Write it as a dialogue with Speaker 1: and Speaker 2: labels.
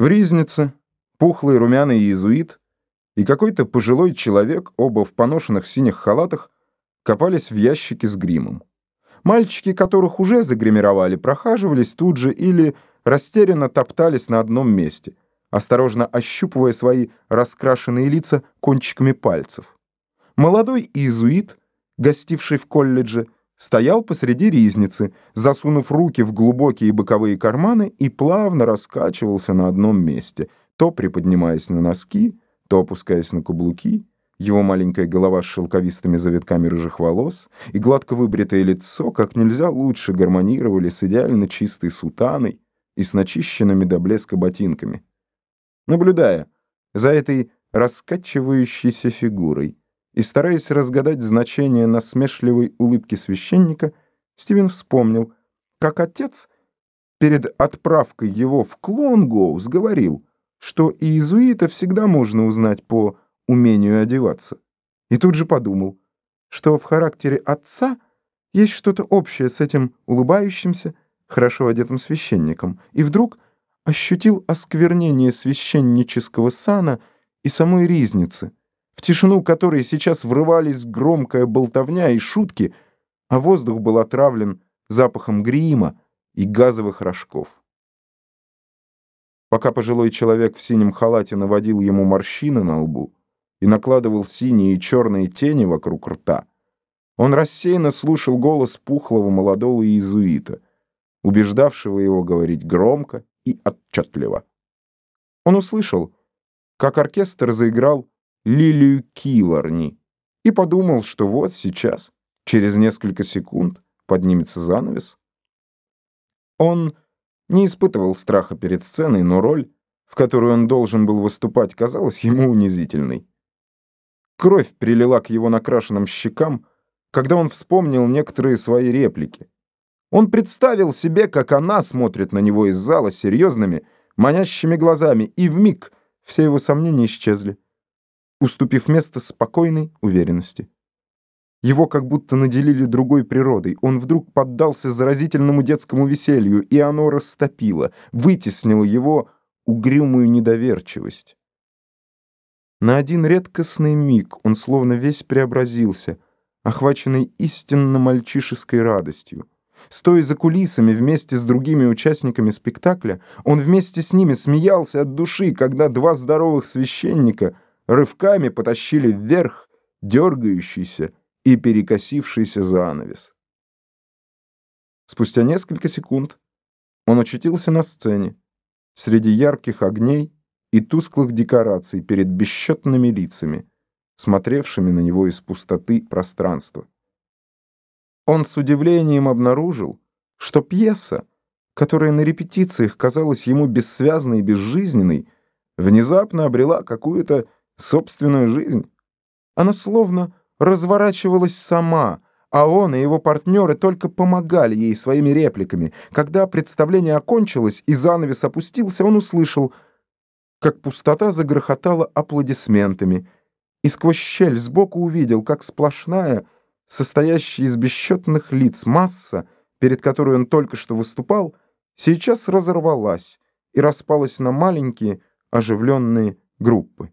Speaker 1: В ризнице пухлый румяный иезуит и какой-то пожилой человек, оба в поношенных синих халатах, копались в ящике с гримом. Мальчики, которых уже загримировали, прохаживались тут же или растерянно топтались на одном месте, осторожно ощупывая свои раскрашенные лица кончиками пальцев. Молодой иезуит, гостивший в колледже, стоял посреди ризницы, засунув руки в глубокие боковые карманы и плавно раскачивался на одном месте, то приподнимаясь на носки, то опускаясь на каблуки. Его маленькая голова с шелковистыми завитками рыжих волос и гладко выбритое лицо как нельзя лучше гармонировали с идеально чистой сутаной и с начищенными до блеска ботинками. Наблюдая за этой раскачивающейся фигурой, и, стараясь разгадать значение насмешливой улыбки священника, Стивен вспомнил, как отец перед отправкой его в Клонгоус говорил, что иезуита всегда можно узнать по умению одеваться. И тут же подумал, что в характере отца есть что-то общее с этим улыбающимся, хорошо одетым священником, и вдруг ощутил осквернение священнического сана и самой ризницы — в тишину которой сейчас врывались громкая болтовня и шутки, а воздух был отравлен запахом грима и газовых рожков. Пока пожилой человек в синем халате наводил ему морщины на лбу и накладывал синие и черные тени вокруг рта, он рассеянно слушал голос пухлого молодого иезуита, убеждавшего его говорить громко и отчетливо. Он услышал, как оркестр заиграл Лилию Киларни и подумал, что вот сейчас, через несколько секунд, поднимется занавес. Он не испытывал страха перед сценой, но роль, в которую он должен был выступать, казалась ему унизительной. Кровь прилила к его накрашенным щекам, когда он вспомнил некоторые свои реплики. Он представил себе, как она смотрит на него из зала серьезными, манящими глазами, и вмиг все его сомнения исчезли уступив место спокойной уверенности. Его как будто наделили другой природой. Он вдруг поддался заразительному детскому веселью, и оно растопило, вытеснило его угрюмую недоверчивость. На один редкостный миг он словно весь преобразился, охваченный истинно мальчишеской радостью. Стоя за кулисами вместе с другими участниками спектакля, он вместе с ними смеялся от души, когда два здоровых священника — рывками потащили вверх дергающийся и перекосившийся занавес. Спустя несколько секунд он очутился на сцене, среди ярких огней и тусклых декораций перед бесчетными лицами, смотревшими на него из пустоты пространства. Он с удивлением обнаружил, что пьеса, которая на репетициях казалась ему бессвязной и безжизненной, внезапно обрела какую-то собственную жизнь. Она словно разворачивалась сама, а он и его партнеры только помогали ей своими репликами. Когда представление окончилось и занавес опустился, он услышал, как пустота загрохотала аплодисментами, и сквозь щель сбоку увидел, как сплошная, состоящая из бесчетных лиц масса, перед которой он только что выступал, сейчас разорвалась и распалась на маленькие оживленные группы.